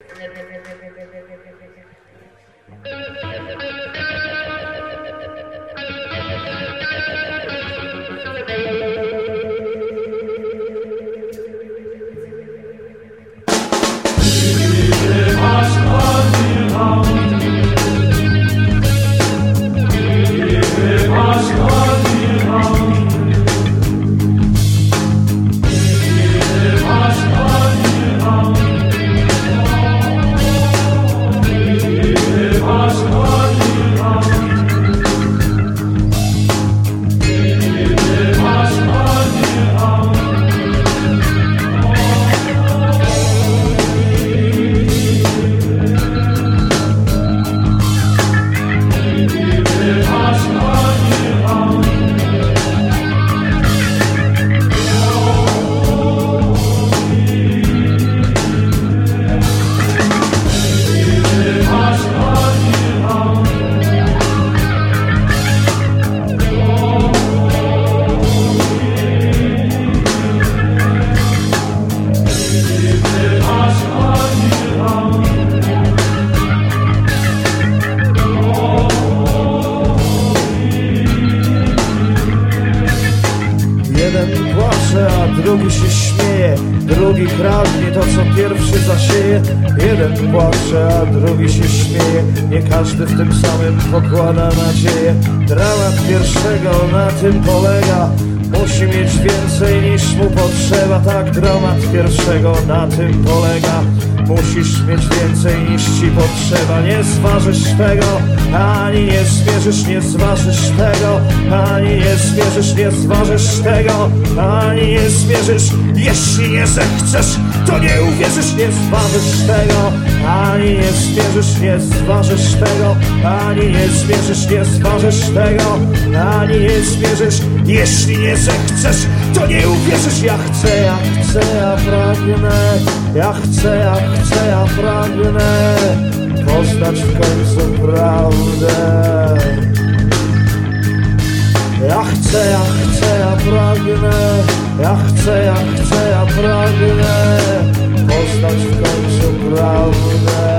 Thank you. Jeden płacze, a drugi się śmieje. Drugi kradnie to, co pierwszy zasieje. Jeden płacze, a drugi się śmieje. Nie każdy w tym samym pokłada nadzieję. Dramat pierwszego na tym polega. Musi mieć więcej niż mu potrzeba. Tak, dramat pierwszego na tym polega Musisz mieć więcej niż ci potrzeba. Nie zważysz tego, ani nie zmierzysz Nie zważysz tego, ani nie zmierzysz Nie zważysz tego, ani nie zmierzysz Jeśli nie zechcesz, to nie uwierzysz. Nie zważysz tego, ani nie zmierzysz Nie zważysz tego, ani nie zmierzysz Nie zważysz tego, ani nie zmierzysz Jeśli nie zechcesz, to nie uwierzysz. Ja chcę, ja chcę, ja pragnę Ja chcę, ja chcę, ja pragnę Poznać w końcu prawdę. Ja chcę, ja chcę, ja pragnę Ja chcę, ja chcę, ja pragnę Poznać w końcu prawdę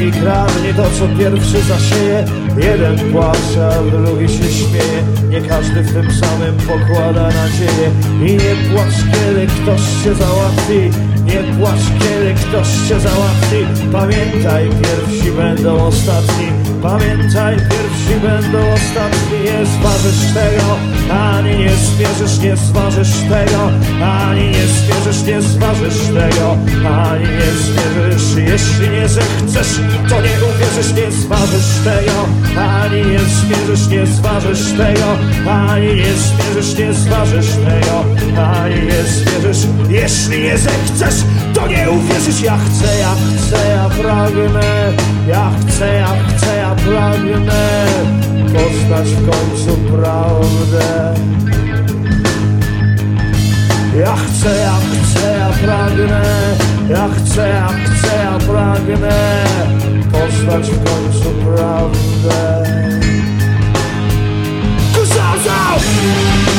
Drugi kradnie to, co pierwszy zasieje Jeden płacze, a drugi się śmieje. Nie każdy w tym samym pokłada nadzieję. I nie płacz, kiedy ktoś się załatwi. Nie płacz, kiedy ktoś się załatwi. Pamiętaj, pierwsi będą ostatni. Pamiętaj, pierwsi będą ostatni. Nie zważysz tego, ani nie zmierzysz Nie zważysz tego, ani nie zmierzysz Nie zważysz tego, ani nie zmierzysz. Jeśli nie zechcesz, to nie uwierzysz Nie zważysz tego, ani nie zmierzysz Nie zważysz tego, ani nie zmierzysz Nie zważysz tego, ani nie zmierzysz Jeśli nie zechcesz, to nie uwierzysz. Ja chcę, ja chcę, ja pragnę. Ja chcę, ja chcę, ja pragnę Poznać w końcu prawdę. Ja chcę, ja chcę, ja pragnę. Ja chcę, ja chcę, ja pragnę lost that you come so proud of that. Cause I was out!